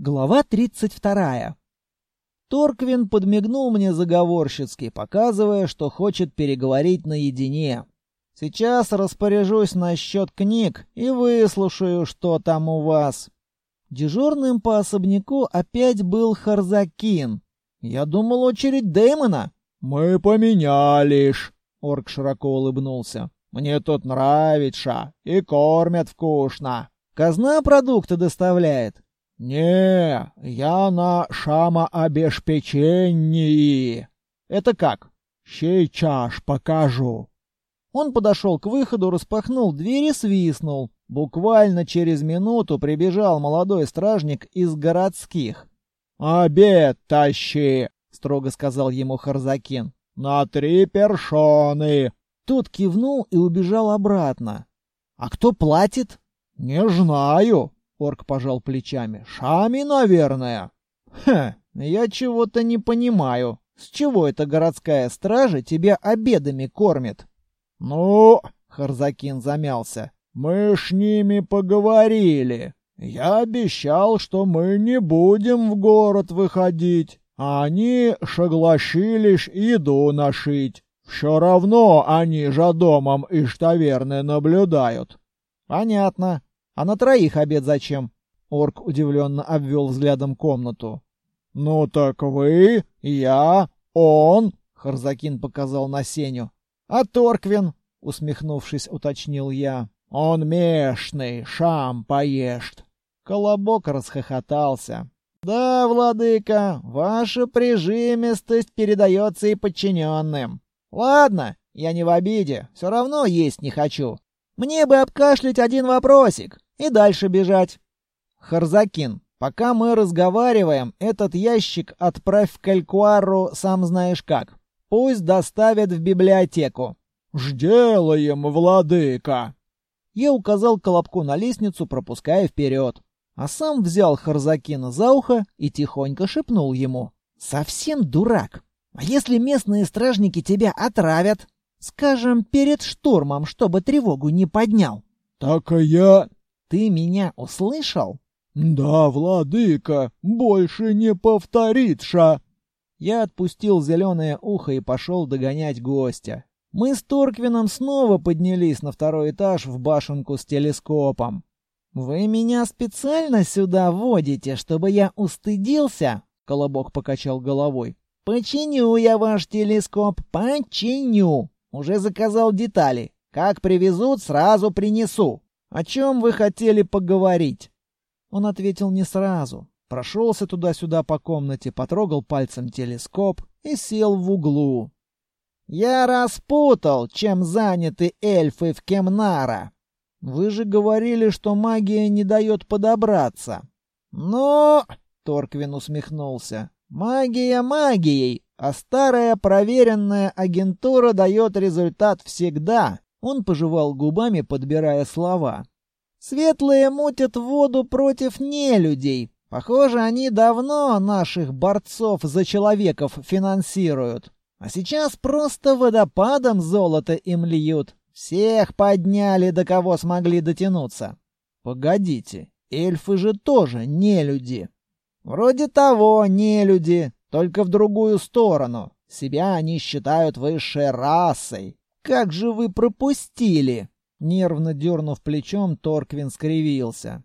Глава 32. Торквин подмигнул мне заговорщицки, показывая, что хочет переговорить наедине. Сейчас распоряжусь насчет книг и выслушаю, что там у вас. Дежурным по особняку опять был Харзакин. Я думал, очередь Дэймона. «Мы поменялись», — орк широко улыбнулся. «Мне тут нравится и кормят вкусно». «Казна продукты доставляет?» «Не, я на шамообеспечении». «Это как?» «Сейчас покажу». Он подошел к выходу, распахнул дверь и свистнул. Буквально через минуту прибежал молодой стражник из городских. «Обед тащи!» — строго сказал ему Харзакин. «На три першоны!» Тот кивнул и убежал обратно. «А кто платит?» «Не знаю», Орк пожал плечами. «Шами, наверное». «Хм, я чего-то не понимаю. С чего эта городская стража тебя обедами кормит?» «Ну...» — Харзакин замялся. «Мы с ними поговорили. Я обещал, что мы не будем в город выходить. А они согласились еду нашить. Все равно они же домом из таверны наблюдают». «Понятно. А на троих обед зачем? Орк удивленно обвел взглядом комнату. Ну так вы, я, он, Харзакин показал на Сеню. А Торквин, усмехнувшись, уточнил я. Он мешный, шам поест. Колобок расхохотался. «Да, владыка, ваша прижимистость передается и подчиненным. Ладно, я не в обиде, все равно есть не хочу. Мне бы обкашлять один вопросик и дальше бежать. Харзакин, пока мы разговариваем, этот ящик отправь в Калькуару сам знаешь как. Пусть доставят в библиотеку. «Жделаем, владыка!» Я указал Колобку на лестницу, пропуская вперед. А сам взял Харзакина за ухо и тихонько шепнул ему. «Совсем дурак! А если местные стражники тебя отравят? Скажем, перед штурмом, чтобы тревогу не поднял?» «Так и я...» Ты меня услышал? Да, владыка, больше не повторится. Я отпустил зеленое ухо и пошел догонять гостя. Мы с Торквином снова поднялись на второй этаж в башенку с телескопом. «Вы меня специально сюда водите, чтобы я устыдился?» Колобок покачал головой. «Починю я ваш телескоп, починю. Уже заказал детали. Как привезут, сразу принесу. «О чем вы хотели поговорить?» Он ответил не сразу. Прошелся туда-сюда по комнате, потрогал пальцем телескоп и сел в углу. «Я распутал, чем заняты эльфы в Кемнара. Вы же говорили, что магия не дает подобраться». «Но...» — Торквин усмехнулся. «Магия магией, а старая проверенная агентура дает результат всегда. Он пожевал губами, подбирая слова. «Светлые мутят воду против нелюдей. Похоже, они давно наших борцов за человеков финансируют. А сейчас просто водопадом золота им льют. Всех подняли, до кого смогли дотянуться. Погодите, эльфы же тоже не люди. Вроде того, не люди, только в другую сторону. Себя они считают высшей расой. «Как же вы пропустили?» Нервно дернув плечом, Торквин скривился.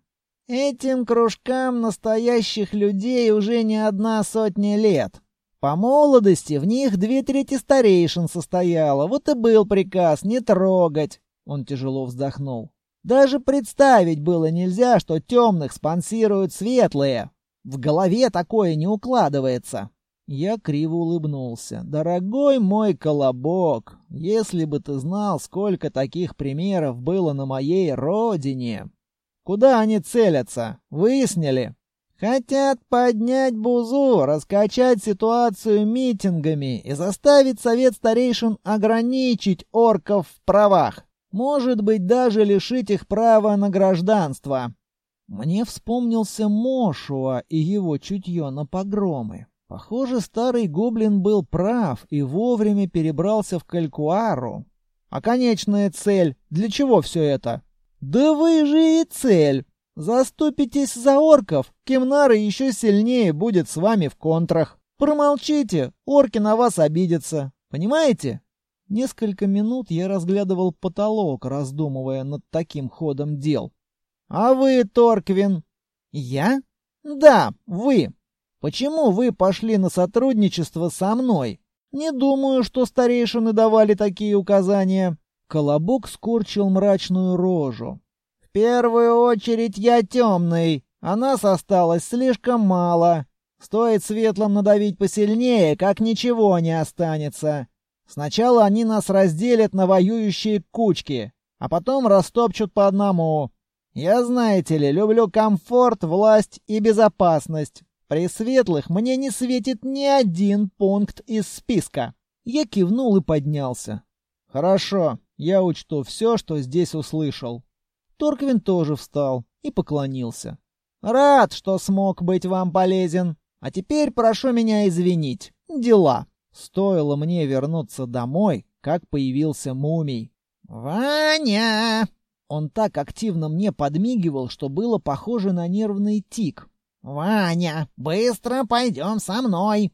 «Этим кружкам настоящих людей уже не одна сотня лет. По молодости в них две трети старейшин состояло, вот и был приказ не трогать». Он тяжело вздохнул. «Даже представить было нельзя, что темных спонсируют светлые. В голове такое не укладывается». Я криво улыбнулся. «Дорогой мой колобок, если бы ты знал, сколько таких примеров было на моей родине!» «Куда они целятся? Выяснили?» «Хотят поднять бузу, раскачать ситуацию митингами и заставить совет старейшин ограничить орков в правах. Может быть, даже лишить их права на гражданство». Мне вспомнился Мошуа и его чутье на погромы. Похоже, старый гоблин был прав и вовремя перебрался в Калькуару. А конечная цель? Для чего все это? Да вы же и цель! Заступитесь за орков, Кемнара еще сильнее будет с вами в контрах. Промолчите, орки на вас обидятся. Понимаете? Несколько минут я разглядывал потолок, раздумывая над таким ходом дел. А вы, Торквин? Я? Да, вы. Почему вы пошли на сотрудничество со мной? Не думаю, что старейшины давали такие указания. Колобок скорчил мрачную рожу. В первую очередь я темный, а нас осталось слишком мало. Стоит светлым надавить посильнее, как ничего не останется. Сначала они нас разделят на воюющие кучки, а потом растопчут по одному. Я, знаете ли, люблю комфорт, власть и безопасность. При светлых мне не светит ни один пункт из списка. Я кивнул и поднялся. Хорошо, я учту все, что здесь услышал. Торквин тоже встал и поклонился. Рад, что смог быть вам полезен. А теперь прошу меня извинить. Дела. Стоило мне вернуться домой, как появился мумий. «Ваня!» Он так активно мне подмигивал, что было похоже на нервный тик. «Ваня, быстро пойдем со мной!»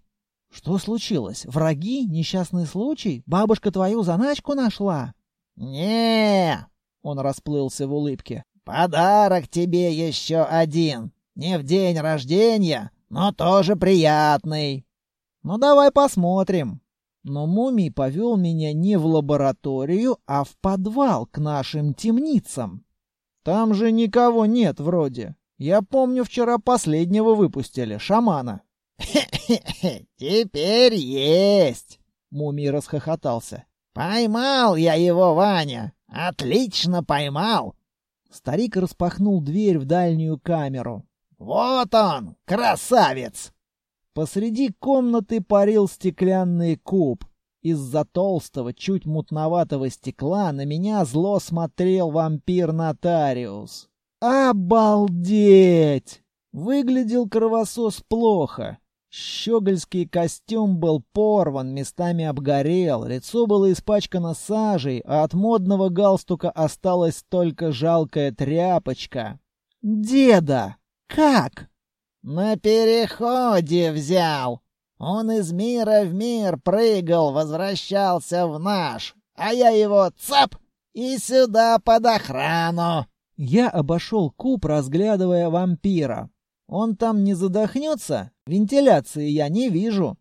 «Что случилось? Враги? Несчастный случай? Бабушка твою заначку нашла?» не Он расплылся в улыбке. «Подарок тебе еще один. Не в день рождения, но тоже приятный». «Ну давай посмотрим». Но мумий повел меня не в лабораторию, а в подвал к нашим темницам. Там же никого нет вроде. Я помню, вчера последнего выпустили, шамана. «Хе-хе-хе, теперь есть!» Мумий расхохотался. «Поймал я его, Ваня! Отлично поймал!» Старик распахнул дверь в дальнюю камеру. «Вот он, красавец!» Посреди комнаты парил стеклянный куб. Из-за толстого, чуть мутноватого стекла на меня зло смотрел вампир-нотариус. Обалдеть! Выглядел кровосос плохо. Щегольский костюм был порван, местами обгорел, лицо было испачкано сажей, а от модного галстука осталась только жалкая тряпочка. «Деда! Как?» «На переходе взял. Он из мира в мир прыгал, возвращался в наш, а я его цап и сюда под охрану». Я обошел куб, разглядывая вампира. Он там не задохнется? Вентиляции я не вижу.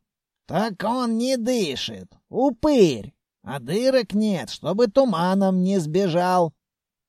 Так он не дышит. Упырь. А дырок нет, чтобы туманом не сбежал.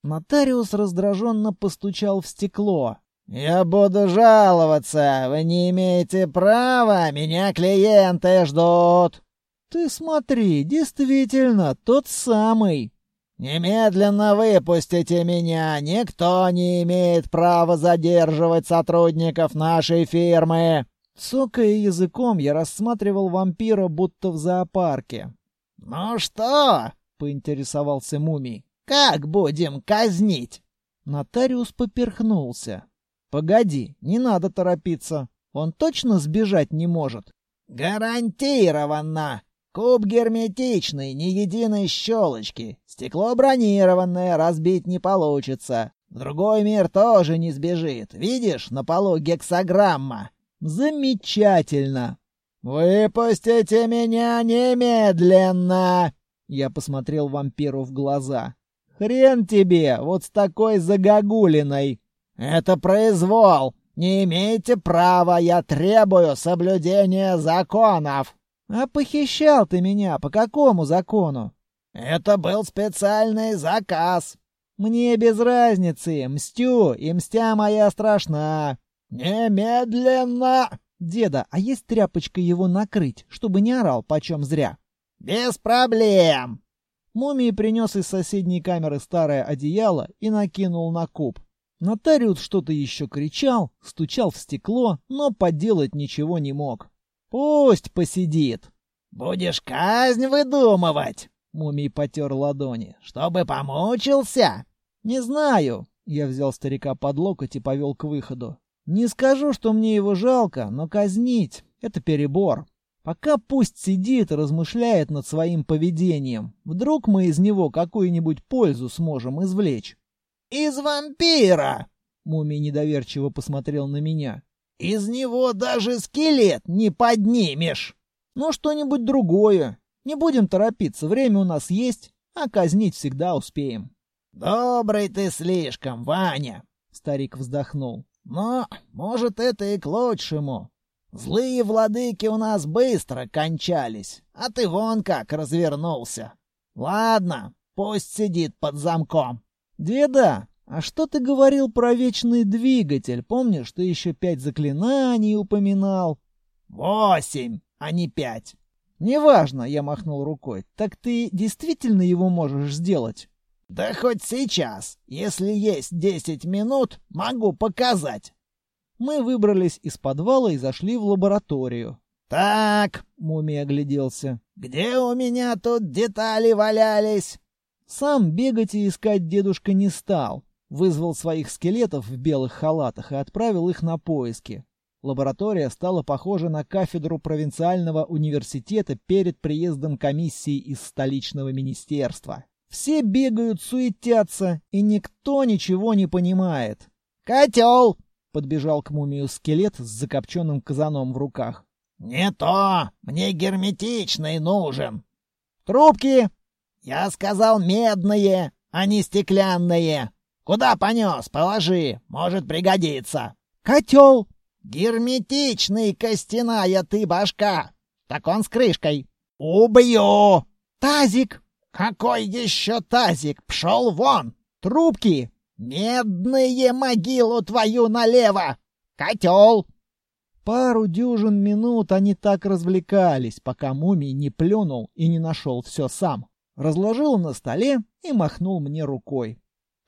Нотариус раздраженно постучал в стекло. «Я буду жаловаться. Вы не имеете права. Меня клиенты ждут». «Ты смотри, действительно, тот самый». «Немедленно выпустите меня! Никто не имеет права задерживать сотрудников нашей фирмы!» Цокая языком, я рассматривал вампира будто в зоопарке. «Ну что?» — поинтересовался мумий. «Как будем казнить?» Нотариус поперхнулся. «Погоди, не надо торопиться. Он точно сбежать не может?» «Гарантированно!» Куб герметичный, ни единой щелочки. Стекло бронированное, разбить не получится. Другой мир тоже не сбежит. Видишь, на полу гексограмма. Замечательно. Выпустите меня немедленно. Я посмотрел вампиру в глаза. Хрен тебе, вот с такой загогулиной. Это произвол. Не имеете права, я требую соблюдения законов. «А похищал ты меня по какому закону?» «Это был специальный заказ». «Мне без разницы, мстю, и мстя моя страшна». «Немедленно!» «Деда, а есть тряпочка его накрыть, чтобы не орал почем зря?» «Без проблем!» Мумий принес из соседней камеры старое одеяло и накинул на куб. Нотариус что-то еще кричал, стучал в стекло, но поделать ничего не мог. Пусть посидит. Будешь казнь выдумывать. Мумий потер ладони. Чтобы помучился? Не знаю. Я взял старика под локоть и повел к выходу. Не скажу, что мне его жалко, но казнить — это перебор. Пока пусть сидит и размышляет над своим поведением. Вдруг мы из него какую-нибудь пользу сможем извлечь. «Из вампира!» Мумий недоверчиво посмотрел на меня. «Из него даже скелет не поднимешь!» «Ну, что-нибудь другое. Не будем торопиться, время у нас есть, а казнить всегда успеем». «Добрый ты слишком, Ваня!» — старик вздохнул. «Но, может, это и к лучшему. Злые владыки у нас быстро кончались, а ты вон как развернулся. Ладно, пусть сидит под замком». «Деда, а что ты говорил про вечный двигатель? Помнишь, ты еще пять заклинаний упоминал?» «Восемь, а не пять». «Неважно», — я махнул рукой. «Так ты действительно его можешь сделать?» «Да хоть сейчас. Если есть десять минут, могу показать». Мы выбрались из подвала и зашли в лабораторию. «Так», — Мумий огляделся, — «где у меня тут детали валялись?» Сам бегать и искать дедушка не стал. Вызвал своих скелетов в белых халатах и отправил их на поиски. Лаборатория стала похожа на кафедру провинциального университета перед приездом комиссии из столичного министерства. Все бегают, суетятся, и никто ничего не понимает. «Котел!» — подбежал к мумию скелет с закопченным казаном в руках. «Не то! Мне герметичный нужен!» «Трубки!» «Я сказал медные, а не стеклянные! Куда понес? Положи, может пригодиться!» «Котел!» «Герметичный, костяная ты башка! Так он с крышкой!» «Убью!» «Тазик!» «Какой еще тазик? Пшел вон!» «Трубки!» «Медные могилу твою налево! Котел!» Пару дюжин минут они так развлекались, пока мумий не плюнул и не нашел все сам. Разложил на столе и махнул мне рукой.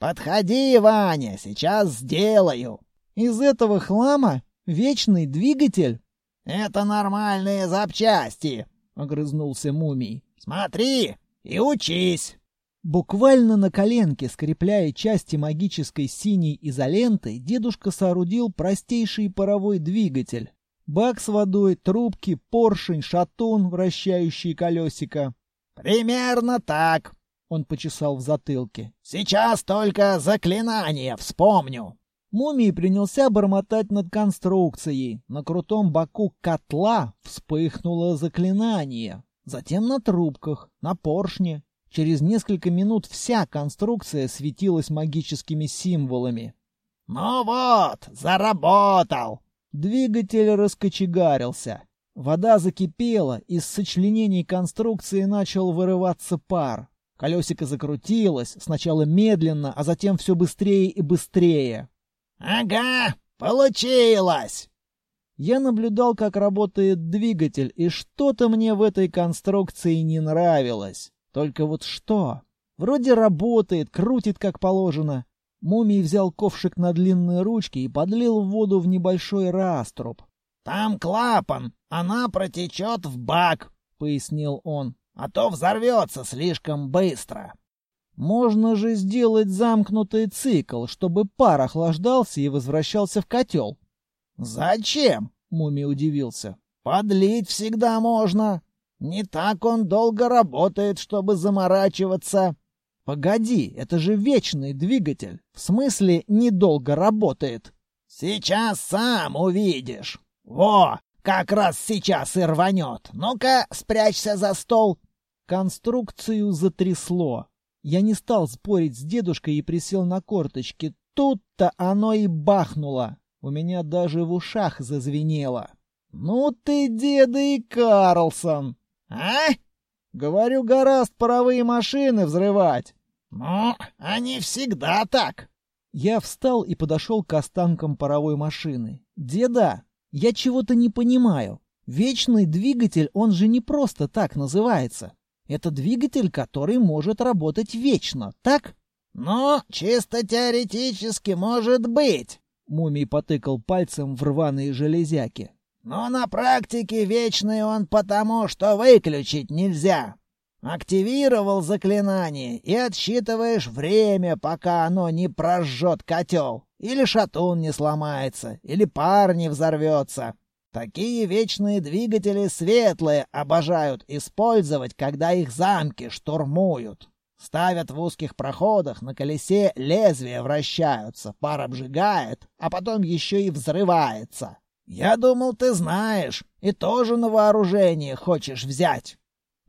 «Подходи, Ваня, сейчас сделаю!» «Из этого хлама вечный двигатель?» «Это нормальные запчасти!» — огрызнулся мумий. «Смотри, и учись!» Буквально на коленке, скрепляя части магической синей изолентой, дедушка соорудил простейший паровой двигатель. Бак с водой, трубки, поршень, шатун, вращающий колесико. «Примерно так», — он почесал в затылке. «Сейчас только заклинание вспомню». Мумий принялся бормотать над конструкцией. На крутом боку котла вспыхнуло заклинание. Затем на трубках, на поршне. Через несколько минут вся конструкция светилась магическими символами. «Ну вот, заработал!» Двигатель раскочегарился. Вода закипела, из сочленений конструкции начал вырываться пар. Колесико закрутилось, сначала медленно, а затем все быстрее и быстрее. «Ага, получилось!» Я наблюдал, как работает двигатель, и что-то мне в этой конструкции не нравилось. Только вот что? Вроде работает, крутит как положено. Мумий взял ковшик на длинные ручки и подлил воду в небольшой раструб. «Там клапан, она протечет в бак», — пояснил он. «А то взорвется слишком быстро». «Можно же сделать замкнутый цикл, чтобы пар охлаждался и возвращался в котел». «Зачем?» — Мумий удивился. «Подлить всегда можно. Не так он долго работает, чтобы заморачиваться». «Погоди, это же вечный двигатель. В смысле, недолго работает?» «Сейчас сам увидишь. Во, как раз сейчас и рванет. Ну-ка, спрячься за стол». Конструкцию затрясло. Я не стал спорить с дедушкой и присел на корточки. Тут-то оно и бахнуло. У меня даже в ушах зазвенело. «Ну ты, деда и Карлсон!» «А?» «Говорю, гораст паровые машины взрывать!» «Ну, они всегда так!» Я встал и подошел к останкам паровой машины. «Деда, я чего-то не понимаю. Вечный двигатель, он же не просто так называется. Это двигатель, который может работать вечно, так?» «Ну, чисто теоретически может быть!» Мумий потыкал пальцем в рваные железяки. «Но на практике вечный он потому, что выключить нельзя. Активировал заклинание и отсчитываешь время, пока оно не прожжет котел. Или шатун не сломается, или пар не взорвется. Такие вечные двигатели светлые обожают использовать, когда их замки штурмуют. Ставят в узких проходах, на колесе лезвия вращаются, пар обжигает, а потом еще и взрывается. Я думал, ты знаешь, и тоже на вооружение хочешь взять.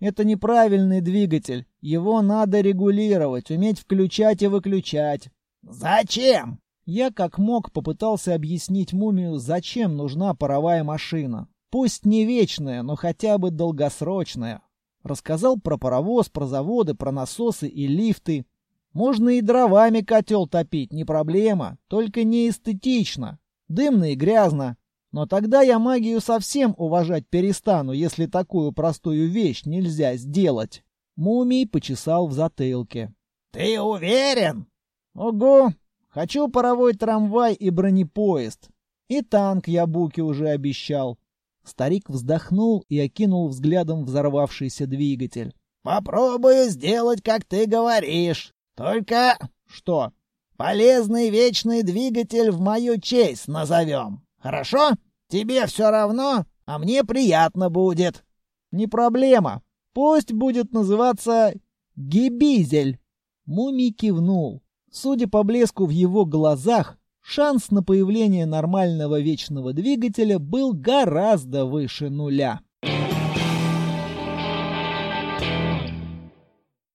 Это неправильный двигатель. Его надо регулировать, уметь включать и выключать. Зачем? Я как мог попытался объяснить мумию, зачем нужна паровая машина. Пусть не вечная, но хотя бы долгосрочная. Рассказал про паровоз, про заводы, про насосы и лифты. Можно и дровами котел топить, не проблема, только не эстетично. Дымно и грязно. Но тогда я магию совсем уважать перестану, если такую простую вещь нельзя сделать. Мумий почесал в затылке. «Ты уверен?» «Ого! Хочу паровой трамвай и бронепоезд. И танк я Буке уже обещал. Старик вздохнул и окинул взглядом взорвавшийся двигатель. «Попробую сделать, как ты говоришь. Только...» «Что?» «Полезный вечный двигатель в мою честь назовем. Хорошо? Тебе все равно, а мне приятно будет». «Не проблема. Пусть будет называться Гибизель». Мумий кивнул. Судя по блеску в его глазах, Шанс на появление нормального вечного двигателя был гораздо выше нуля.